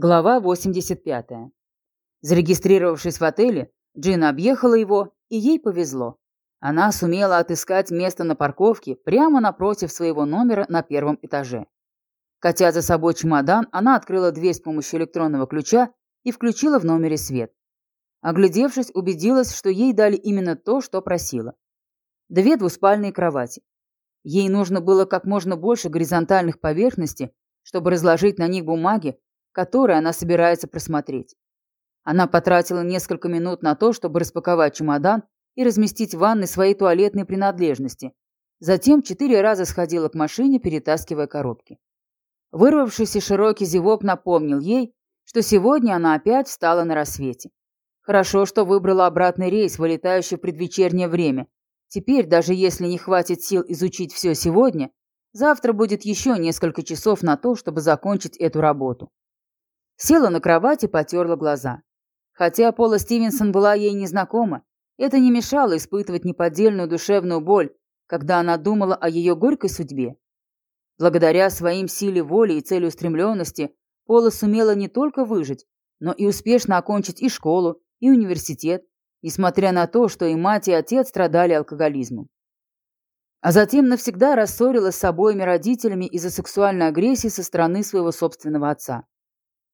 Глава 85. Зарегистрировавшись в отеле, Джина объехала его, и ей повезло. Она сумела отыскать место на парковке прямо напротив своего номера на первом этаже. Катя за собой чемодан, она открыла дверь с помощью электронного ключа и включила в номере свет. Оглядевшись, убедилась, что ей дали именно то, что просила. Две двуспальные кровати. Ей нужно было как можно больше горизонтальных поверхностей, чтобы разложить на них бумаги, который она собирается просмотреть. Она потратила несколько минут на то, чтобы распаковать чемодан и разместить в ванной свои туалетные принадлежности. Затем четыре раза сходила к машине, перетаскивая коробки. Вырвавшийся широкий зевок напомнил ей, что сегодня она опять встала на рассвете. Хорошо, что выбрала обратный рейс, вылетающий в предвечернее время. Теперь, даже если не хватит сил изучить все сегодня, завтра будет еще несколько часов на то, чтобы закончить эту работу. Села на кровать и потерла глаза. Хотя Пола Стивенсон была ей незнакома, это не мешало испытывать неподдельную душевную боль, когда она думала о ее горькой судьбе. Благодаря своим силе воли и целеустремленности Пола сумела не только выжить, но и успешно окончить и школу, и университет, несмотря на то, что и мать, и отец страдали алкоголизмом. А затем навсегда рассорилась с обоими родителями из-за сексуальной агрессии со стороны своего собственного отца.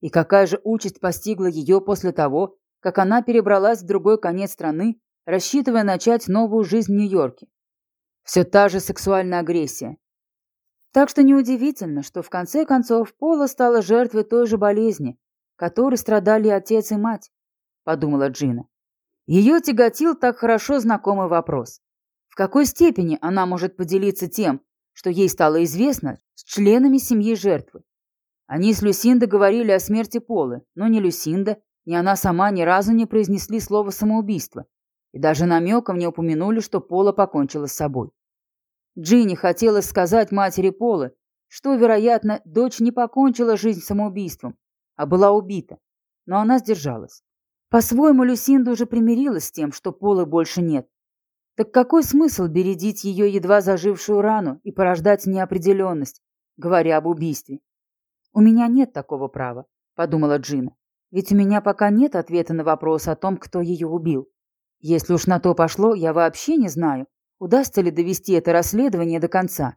И какая же участь постигла ее после того, как она перебралась в другой конец страны, рассчитывая начать новую жизнь в Нью-Йорке? Все та же сексуальная агрессия. Так что неудивительно, что в конце концов Пола стала жертвой той же болезни, которой страдали отец и мать, подумала Джина. Ее тяготил так хорошо знакомый вопрос. В какой степени она может поделиться тем, что ей стало известно, с членами семьи жертвы? Они с Люсиндой говорили о смерти Полы, но ни Люсинда, ни она сама ни разу не произнесли слово «самоубийство» и даже намеком не упомянули, что Пола покончила с собой. Джинни хотелось сказать матери Полы, что, вероятно, дочь не покончила жизнь самоубийством, а была убита, но она сдержалась. По-своему, Люсинда уже примирилась с тем, что Полы больше нет. Так какой смысл бередить ее едва зажившую рану и порождать неопределенность, говоря об убийстве? «У меня нет такого права», — подумала Джина. «Ведь у меня пока нет ответа на вопрос о том, кто ее убил. Если уж на то пошло, я вообще не знаю, удастся ли довести это расследование до конца».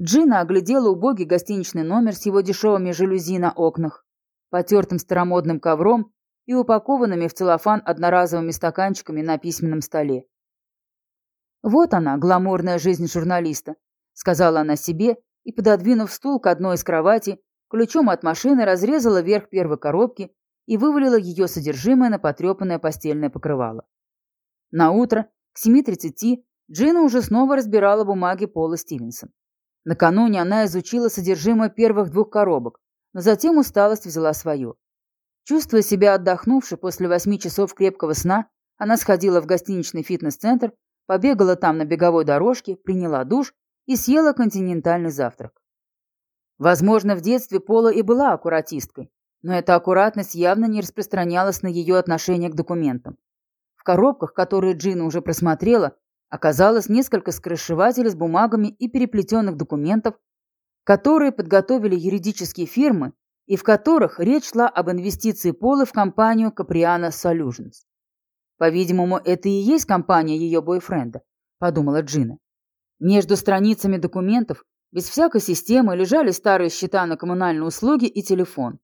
Джина оглядела убогий гостиничный номер с его дешевыми жалюзи на окнах, потертым старомодным ковром и упакованными в целлофан одноразовыми стаканчиками на письменном столе. «Вот она, гламурная жизнь журналиста», — сказала она себе и, пододвинув стул к одной из кроватей, ключом от машины разрезала верх первой коробки и вывалила ее содержимое на потрепанное постельное покрывало. На утро к 7.30 Джина уже снова разбирала бумаги Пола Стивенсон. Накануне она изучила содержимое первых двух коробок, но затем усталость взяла свое. Чувствуя себя отдохнувшей после восьми часов крепкого сна, она сходила в гостиничный фитнес-центр, побегала там на беговой дорожке, приняла душ и съела континентальный завтрак. Возможно, в детстве Пола и была аккуратисткой, но эта аккуратность явно не распространялась на ее отношение к документам. В коробках, которые Джина уже просмотрела, оказалось несколько скрышевателей с бумагами и переплетенных документов, которые подготовили юридические фирмы и в которых речь шла об инвестиции Полы в компанию Capriana Solutions. По-видимому, это и есть компания ее бойфренда, подумала Джина. Между страницами документов без всякой системы лежали старые счета на коммунальные услуги и телефон.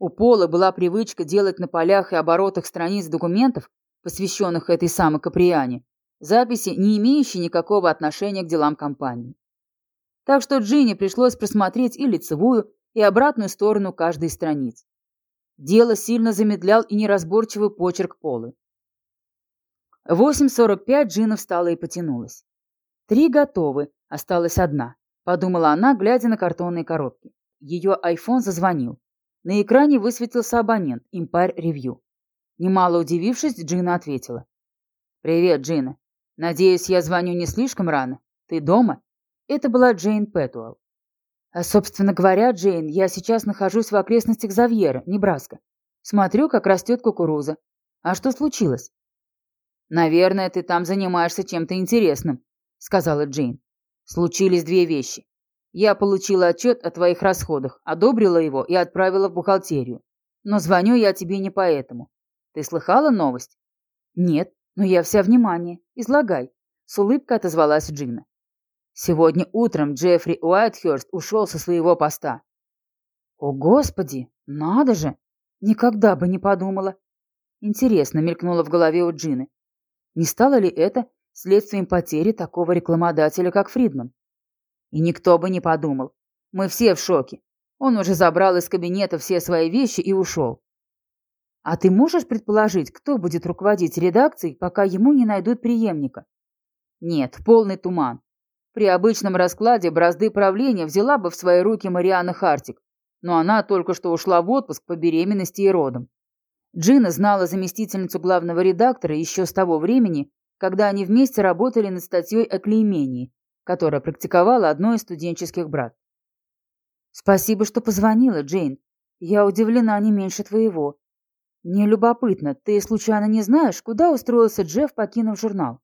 У Пола была привычка делать на полях и оборотах страниц документов, посвященных этой самой Каприане, записи, не имеющие никакого отношения к делам компании. Так что Джинни пришлось просмотреть и лицевую, и обратную сторону каждой страниц. Дело сильно замедлял и неразборчивый почерк Полы. В 8.45 Джина встала и потянулась. Три готовы, осталась одна. Подумала она, глядя на картонные коробки. Ее айфон зазвонил. На экране высветился абонент «Импарь Ревью». Немало удивившись, Джина ответила. «Привет, Джина. Надеюсь, я звоню не слишком рано. Ты дома?» Это была Джейн Пэтуэлл. А, собственно говоря, Джейн, я сейчас нахожусь в окрестностях Завьера, Небраска. Смотрю, как растет кукуруза. А что случилось? «Наверное, ты там занимаешься чем-то интересным», — сказала Джейн. Случились две вещи. Я получила отчет о твоих расходах, одобрила его и отправила в бухгалтерию. Но звоню я тебе не поэтому. Ты слыхала новость? Нет, но я вся внимание. Излагай. С улыбкой отозвалась Джина. Сегодня утром Джеффри Уайтхерст ушел со своего поста. О, Господи, надо же! Никогда бы не подумала. Интересно, мелькнуло в голове у Джины. Не стало ли это следствием потери такого рекламодателя, как Фридман? И никто бы не подумал. Мы все в шоке. Он уже забрал из кабинета все свои вещи и ушел. А ты можешь предположить, кто будет руководить редакцией, пока ему не найдут преемника? Нет, полный туман. При обычном раскладе бразды правления взяла бы в свои руки Мариана Хартик, но она только что ушла в отпуск по беременности и родам. Джина знала заместительницу главного редактора еще с того времени, когда они вместе работали над статьей о клеймении, которая практиковала одно из студенческих брат. «Спасибо, что позвонила, Джейн. Я удивлена не меньше твоего. Мне любопытно, ты случайно не знаешь, куда устроился Джефф, покинув журнал?»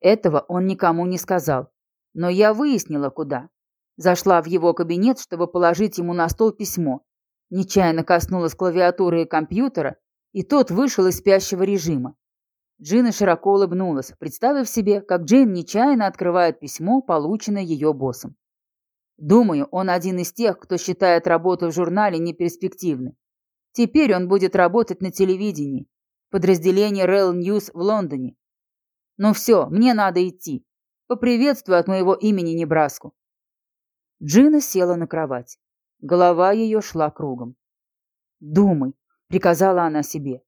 Этого он никому не сказал. Но я выяснила, куда. Зашла в его кабинет, чтобы положить ему на стол письмо. Нечаянно коснулась клавиатуры и компьютера, и тот вышел из спящего режима. Джина широко улыбнулась, представив себе, как Джейн нечаянно открывает письмо, полученное ее боссом. Думаю, он один из тех, кто считает работу в журнале неперспективной. Теперь он будет работать на телевидении, подразделении Rail News в Лондоне. Ну все, мне надо идти. Поприветствую от моего имени Небраску. Джина села на кровать. Голова ее шла кругом. «Думай», — приказала она себе.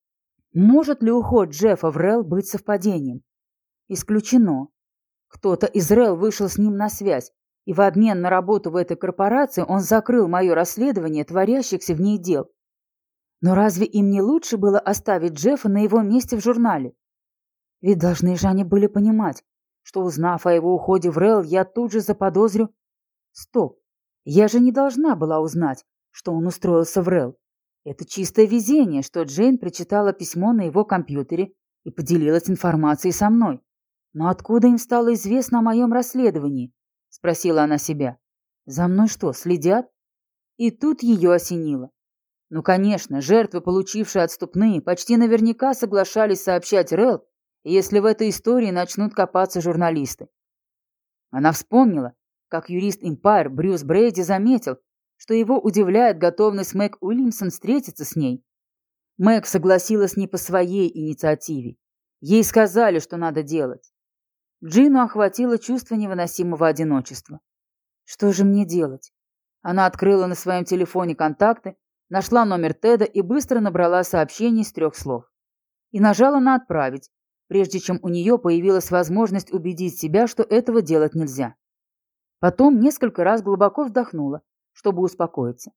«Может ли уход Джеффа в Рел быть совпадением?» «Исключено. Кто-то из Рел вышел с ним на связь, и в обмен на работу в этой корпорации он закрыл мое расследование творящихся в ней дел. Но разве им не лучше было оставить Джеффа на его месте в журнале? Ведь должны же они были понимать, что, узнав о его уходе в Рел, я тут же заподозрю... Стоп, я же не должна была узнать, что он устроился в Рел. Это чистое везение, что Джейн прочитала письмо на его компьютере и поделилась информацией со мной. Но откуда им стало известно о моем расследовании? — спросила она себя. «За мной что, следят?» И тут ее осенило. Ну, конечно, жертвы, получившие отступные, почти наверняка соглашались сообщать Рэл, если в этой истории начнут копаться журналисты. Она вспомнила, как юрист Empire Брюс Брейди заметил, что его удивляет готовность Мэг Уильямсон встретиться с ней. Мэг согласилась не по своей инициативе. Ей сказали, что надо делать. Джину охватило чувство невыносимого одиночества. Что же мне делать? Она открыла на своем телефоне контакты, нашла номер Теда и быстро набрала сообщение из трех слов. И нажала на «Отправить», прежде чем у нее появилась возможность убедить себя, что этого делать нельзя. Потом несколько раз глубоко вздохнула, чтобы успокоиться.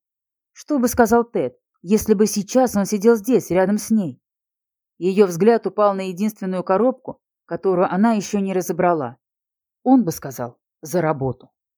Что бы сказал Тед, если бы сейчас он сидел здесь, рядом с ней? Ее взгляд упал на единственную коробку, которую она еще не разобрала. Он бы сказал «за работу».